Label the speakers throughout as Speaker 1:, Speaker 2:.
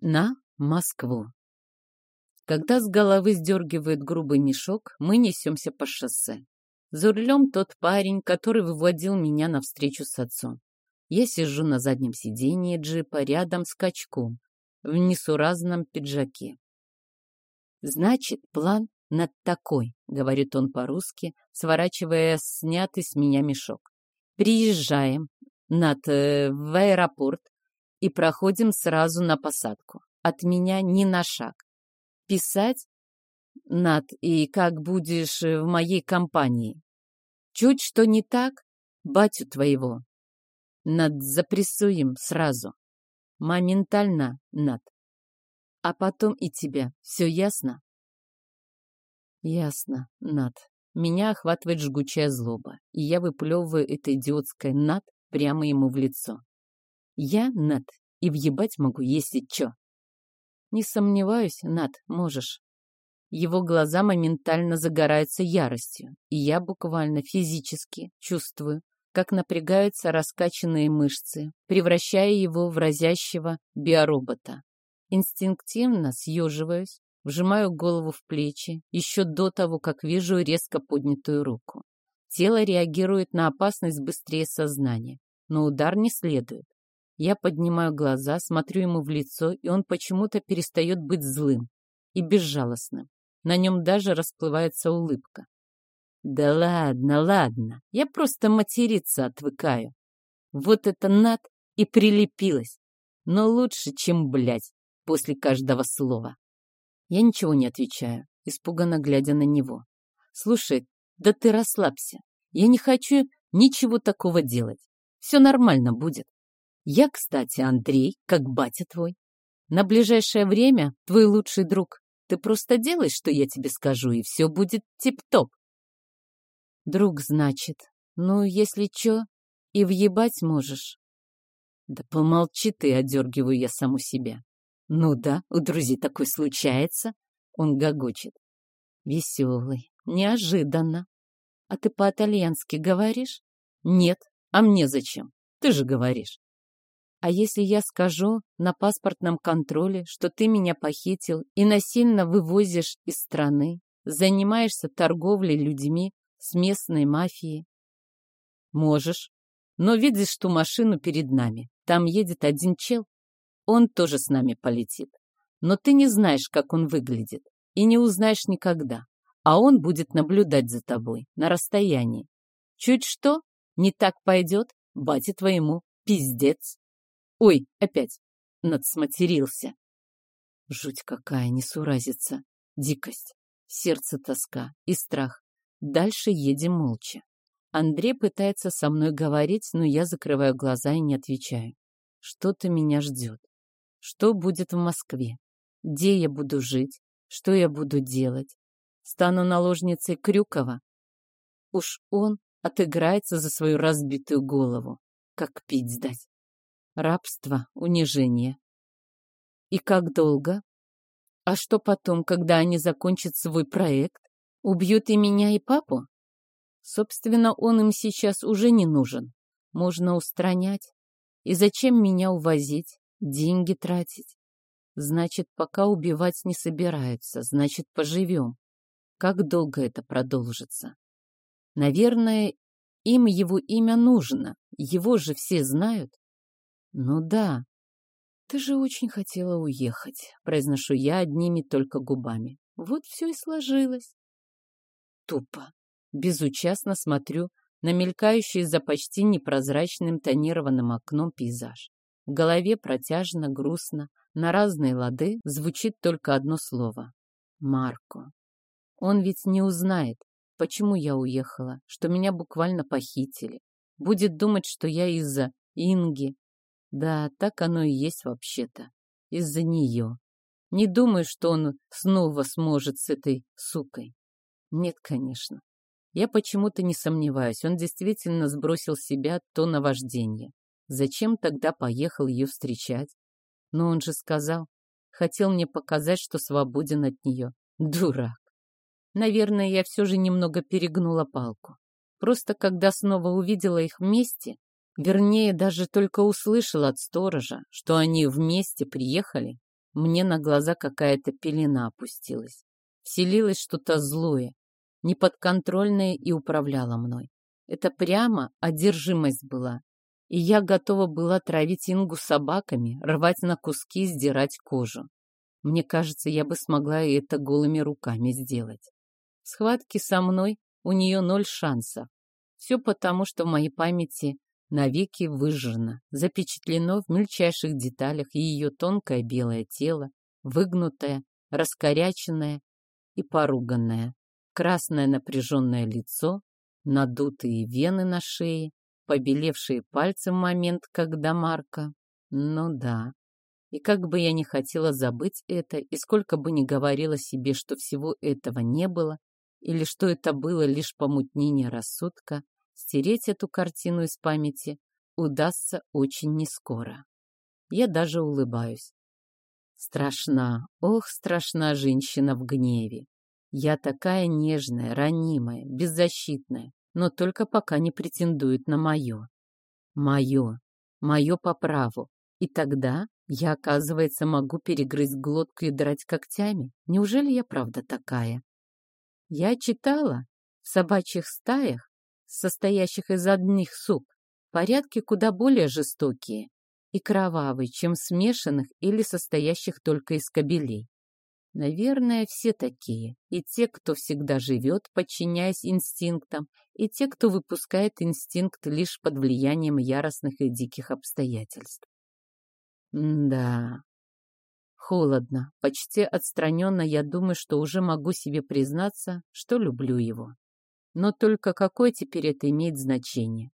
Speaker 1: на Москву. Когда с головы сдергивает грубый мешок, мы несемся по шоссе. За рулем тот парень, который выводил меня навстречу с отцом. Я сижу на заднем сиденье джипа рядом с качком в несуразном пиджаке. «Значит, план над такой», — говорит он по-русски, сворачивая снятый с меня мешок. «Приезжаем над, э, в аэропорт, и проходим сразу на посадку. От меня ни на шаг. Писать, Над, и как будешь в моей компании. Чуть что не так, батю твоего. Над запрессуем сразу. Моментально, Над. А потом и тебя. Все ясно? Ясно, Над. Меня охватывает жгучая злоба, и я выплевываю это идиотское «над» прямо ему в лицо. Я, Над, и въебать могу, если чё. Не сомневаюсь, Над, можешь. Его глаза моментально загораются яростью, и я буквально физически чувствую, как напрягаются раскачанные мышцы, превращая его в разящего биоробота. Инстинктивно съеживаюсь, вжимаю голову в плечи, еще до того, как вижу резко поднятую руку. Тело реагирует на опасность быстрее сознания, но удар не следует. Я поднимаю глаза, смотрю ему в лицо, и он почему-то перестает быть злым и безжалостным. На нем даже расплывается улыбка. Да ладно, ладно, я просто материться отвыкаю. Вот это над и прилепилась. Но лучше, чем блять после каждого слова. Я ничего не отвечаю, испуганно глядя на него. Слушай, да ты расслабься. Я не хочу ничего такого делать. Все нормально будет. Я, кстати, Андрей, как батя твой. На ближайшее время твой лучший друг. Ты просто делай, что я тебе скажу, и все будет тип-топ. Друг, значит. Ну, если чё, и въебать можешь. Да помолчи ты, одергиваю я саму себя. Ну да, у друзей такой случается. Он гогочет. Веселый, неожиданно. А ты по-итальянски говоришь? Нет, а мне зачем? Ты же говоришь. А если я скажу на паспортном контроле, что ты меня похитил и насильно вывозишь из страны, занимаешься торговлей людьми с местной мафией? Можешь. Но видишь ту машину перед нами. Там едет один чел. Он тоже с нами полетит. Но ты не знаешь, как он выглядит, и не узнаешь никогда. А он будет наблюдать за тобой на расстоянии. Чуть что, не так пойдет, бате твоему, пиздец. Ой, опять надсматерился. Жуть какая несуразица, дикость, сердце тоска и страх. Дальше едем молча. Андрей пытается со мной говорить, но я закрываю глаза и не отвечаю. Что-то меня ждет. Что будет в Москве? Где я буду жить? Что я буду делать? Стану наложницей Крюкова? Уж он отыграется за свою разбитую голову. Как пить сдать? Рабство, унижение. И как долго? А что потом, когда они закончат свой проект? Убьют и меня, и папу? Собственно, он им сейчас уже не нужен. Можно устранять. И зачем меня увозить, деньги тратить? Значит, пока убивать не собираются, значит, поживем. Как долго это продолжится? Наверное, им его имя нужно, его же все знают. «Ну да, ты же очень хотела уехать», — произношу я одними только губами. Вот все и сложилось. Тупо. Безучастно смотрю на мелькающий за почти непрозрачным тонированным окном пейзаж. В голове протяжно, грустно, на разные лады звучит только одно слово — Марко. Он ведь не узнает, почему я уехала, что меня буквально похитили. Будет думать, что я из-за Инги, да, так оно и есть вообще-то. Из-за нее. Не думаю, что он снова сможет с этой сукой. Нет, конечно. Я почему-то не сомневаюсь, он действительно сбросил себя то наваждение. Зачем тогда поехал ее встречать? Но он же сказал, хотел мне показать, что свободен от нее. Дурак. Наверное, я все же немного перегнула палку. Просто когда снова увидела их вместе, Вернее, даже только услышал от сторожа, что они вместе приехали, мне на глаза какая-то пелена опустилась. Вселилось что-то злое, неподконтрольное и управляло мной. Это прямо одержимость была. И я готова была травить Ингу собаками, рвать на куски, сдирать кожу. Мне кажется, я бы смогла это голыми руками сделать. В схватке со мной у нее ноль шансов. Все потому, что в моей памяти навеки выжжено, запечатлено в мельчайших деталях ее тонкое белое тело, выгнутое, раскоряченное и поруганное, красное напряженное лицо, надутые вены на шее, побелевшие пальцы в момент, когда Марка... Ну да. И как бы я ни хотела забыть это, и сколько бы ни говорила себе, что всего этого не было, или что это было лишь помутнение рассудка, стереть эту картину из памяти удастся очень нескоро. Я даже улыбаюсь. Страшна, ох, страшна женщина в гневе. Я такая нежная, ранимая, беззащитная, но только пока не претендует на мое. Мое, мое по праву. И тогда я, оказывается, могу перегрызть глотку и драть когтями. Неужели я правда такая? Я читала в собачьих стаях, состоящих из одних суп, порядки куда более жестокие и кровавые, чем смешанных или состоящих только из кобелей. Наверное, все такие, и те, кто всегда живет, подчиняясь инстинктам, и те, кто выпускает инстинкт лишь под влиянием яростных и диких обстоятельств. М да, Холодно, почти отстраненно я думаю, что уже могу себе признаться, что люблю его. Но только какое теперь это имеет значение?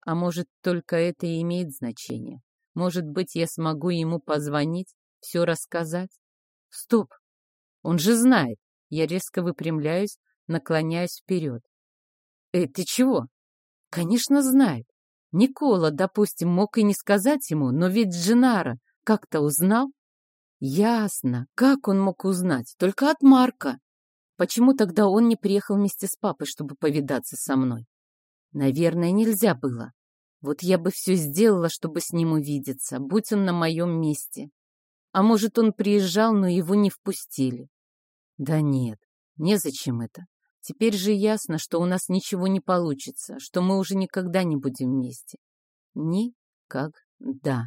Speaker 1: А может, только это и имеет значение? Может быть, я смогу ему позвонить, все рассказать? Стоп! Он же знает! Я резко выпрямляюсь, наклоняюсь вперед. Эй, ты чего? Конечно, знает. Никола, допустим, мог и не сказать ему, но ведь Джинара как-то узнал. Ясно. Как он мог узнать? Только от Марка. Почему тогда он не приехал вместе с папой, чтобы повидаться со мной? Наверное, нельзя было. Вот я бы все сделала, чтобы с ним увидеться, будь он на моем месте. А может, он приезжал, но его не впустили. Да нет, незачем это. Теперь же ясно, что у нас ничего не получится, что мы уже никогда не будем вместе. Никогда.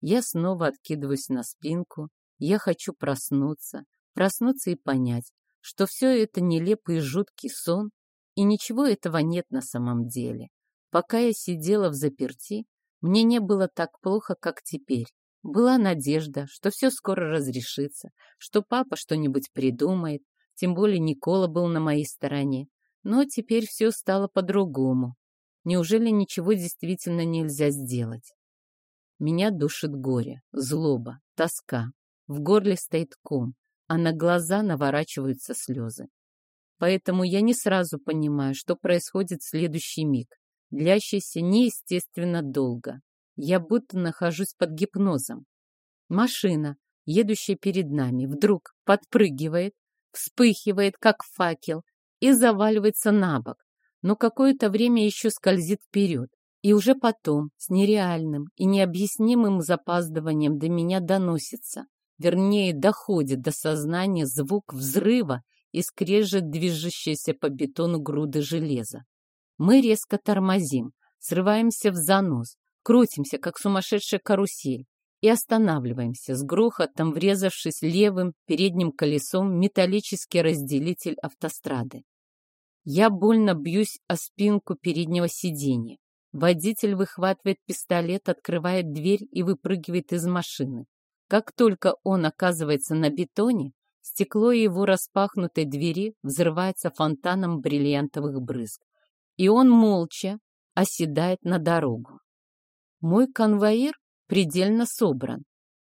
Speaker 1: Я снова откидываюсь на спинку. Я хочу проснуться, проснуться и понять, что все это нелепый жуткий сон, и ничего этого нет на самом деле. Пока я сидела в заперти, мне не было так плохо, как теперь. Была надежда, что все скоро разрешится, что папа что-нибудь придумает, тем более Никола был на моей стороне. Но теперь все стало по-другому. Неужели ничего действительно нельзя сделать? Меня душит горе, злоба, тоска. В горле стоит ком, а на глаза наворачиваются слезы. Поэтому я не сразу понимаю, что происходит в следующий миг, длящийся неестественно долго. Я будто нахожусь под гипнозом. Машина, едущая перед нами, вдруг подпрыгивает, вспыхивает, как факел, и заваливается на бок, но какое-то время еще скользит вперед. И уже потом, с нереальным и необъяснимым запаздыванием до меня доносится, вернее, доходит до сознания звук взрыва и скрежет движущейся по бетону груды железа. Мы резко тормозим, срываемся в занос, крутимся, как сумасшедшая карусель, и останавливаемся, с грохотом врезавшись левым передним колесом металлический разделитель автострады. Я больно бьюсь о спинку переднего сиденья. Водитель выхватывает пистолет, открывает дверь и выпрыгивает из машины. Как только он оказывается на бетоне, стекло его распахнутой двери взрывается фонтаном бриллиантовых брызг. И он молча оседает на дорогу. Мой конвоир предельно собран.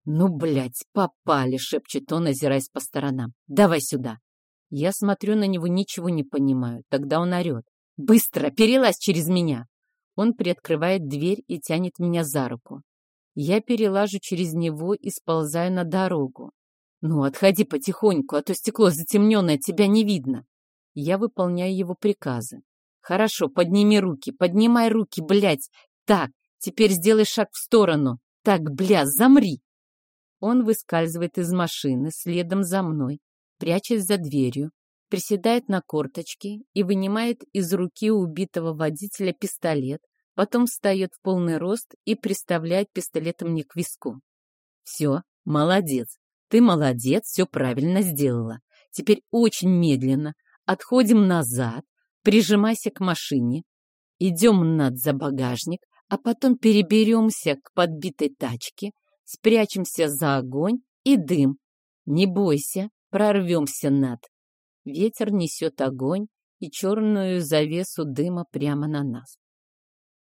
Speaker 1: «Ну, блядь, попали!» — шепчет он, озираясь по сторонам. «Давай сюда!» Я смотрю на него, ничего не понимаю. Тогда он орет. «Быстро! Перелазь через меня!» Он приоткрывает дверь и тянет меня за руку. Я перелажу через него и сползаю на дорогу. «Ну, отходи потихоньку, а то стекло затемненное, тебя не видно». Я выполняю его приказы. «Хорошо, подними руки, поднимай руки, блядь. Так, теперь сделай шаг в сторону. Так, бля, замри». Он выскальзывает из машины следом за мной, прячась за дверью, приседает на корточки и вынимает из руки убитого водителя пистолет, потом встает в полный рост и приставляет пистолетом мне к виску. «Все, молодец, ты молодец, все правильно сделала. Теперь очень медленно отходим назад, прижимайся к машине, идем над за багажник, а потом переберемся к подбитой тачке, спрячемся за огонь и дым. Не бойся, прорвемся над. Ветер несет огонь и черную завесу дыма прямо на нас.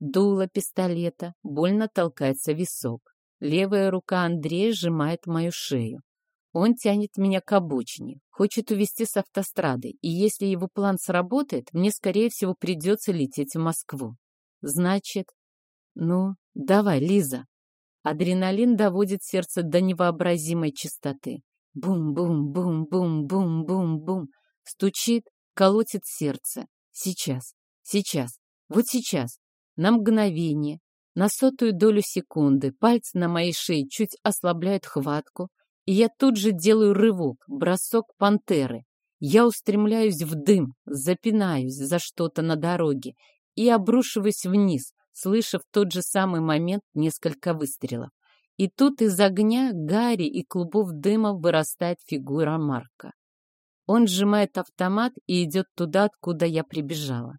Speaker 1: Дуло пистолета больно толкается висок. Левая рука Андрея сжимает мою шею. Он тянет меня к обочине, хочет увезти с автострады, и если его план сработает, мне, скорее всего, придется лететь в Москву. Значит, ну, давай, Лиза. Адреналин доводит сердце до невообразимой частоты. Бум-бум-бум-бум-бум-бум-бум. Стучит, колотит сердце. Сейчас, сейчас, вот сейчас, на мгновение, на сотую долю секунды пальцы на моей шее чуть ослабляют хватку, и я тут же делаю рывок, бросок пантеры. Я устремляюсь в дым, запинаюсь за что-то на дороге и обрушиваюсь вниз, слыша в тот же самый момент несколько выстрелов. И тут из огня, гари и клубов дыма вырастает фигура Марка. Он сжимает автомат и идет туда, откуда я прибежала.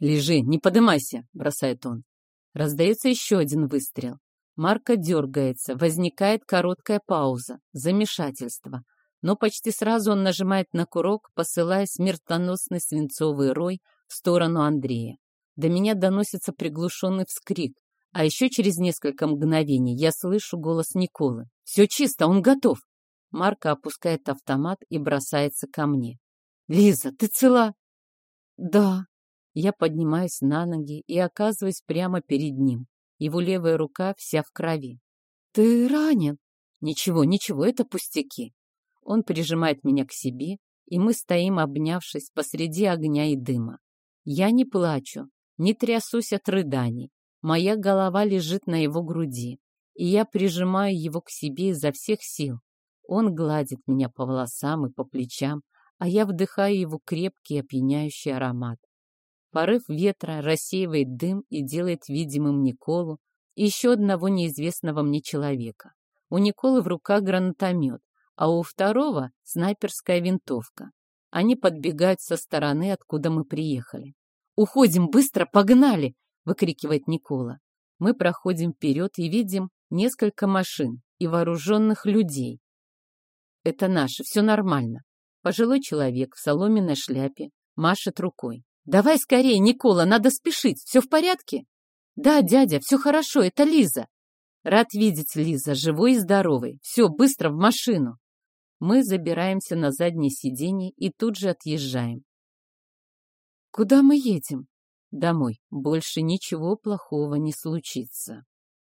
Speaker 1: «Лежи, не подымайся!» — бросает он. Раздается еще один выстрел. Марка дергается, возникает короткая пауза, замешательство. Но почти сразу он нажимает на курок, посылая смертоносный свинцовый рой в сторону Андрея. До меня доносится приглушенный вскрик, а еще через несколько мгновений я слышу голос Николы. «Все чисто, он готов!» Марка опускает автомат и бросается ко мне. «Лиза, ты цела?» «Да». Я поднимаюсь на ноги и оказываюсь прямо перед ним. Его левая рука вся в крови. «Ты ранен?» «Ничего, ничего, это пустяки». Он прижимает меня к себе, и мы стоим, обнявшись посреди огня и дыма. Я не плачу, не трясусь от рыданий. Моя голова лежит на его груди, и я прижимаю его к себе изо всех сил. Он гладит меня по волосам и по плечам, а я вдыхаю его крепкий опьяняющий аромат. Порыв ветра рассеивает дым и делает видимым Николу и еще одного неизвестного мне человека. У Николы в руках гранатомет, а у второго снайперская винтовка. Они подбегают со стороны, откуда мы приехали. «Уходим, быстро, погнали!» — выкрикивает Никола. Мы проходим вперед и видим несколько машин и вооруженных людей. Это наше, все нормально. Пожилой человек в соломенной шляпе машет рукой. «Давай скорее, Никола, надо спешить. Все в порядке?» «Да, дядя, все хорошо, это Лиза». «Рад видеть, Лиза, живой и здоровой. Все, быстро в машину». Мы забираемся на заднее сиденье и тут же отъезжаем. «Куда мы едем?» «Домой. Больше ничего плохого не случится».